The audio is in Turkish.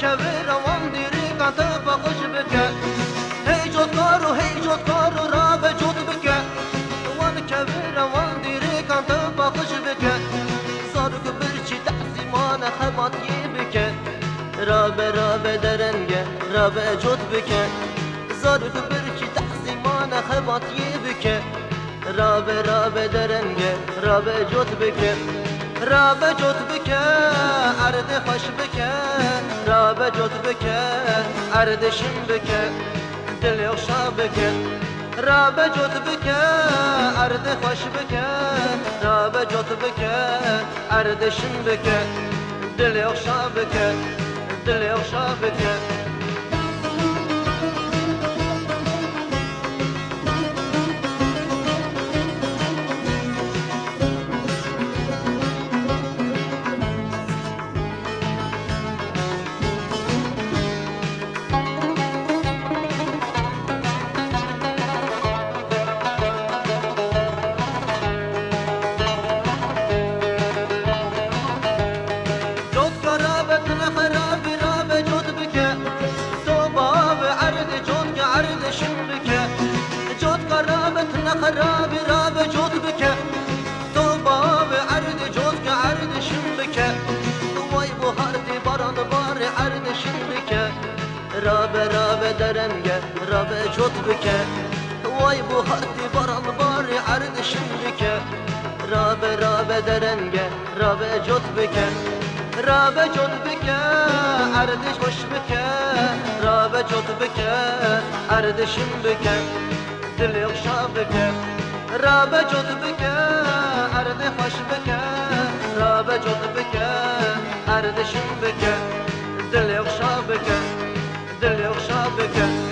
کبه روان دیری قطع با خوش بکه. هی جدکار و هی جدکار را به جد بکه. وان کبه روان دیری قطع با خوش بکه. زارو که برچی تعظیمان خمات یه بکه. را به را به درنگه را به جد بکه. زارو که برچی تعظیمان خمات یه بکه. را به را به درنگه را به جد بکه. را به جد بکه ارد خوش بکه. Arde şim bike Dil yokşa bike Rabe cot bike arde hoş bike Rabe cot bike arde şim bike Dil yokşa bike Dil yokşa bike راب درنگه راب جود بك واي بهارتي بران بار عرض شبك راب راب درنگه راب جود بك رابه جد بکه اردش خوش بکه رابه جد بکه اردشم بکه دل یخشا بکه رابه جد بکه ارد خوش بکه رابه جد بکه اردشم بکه with you.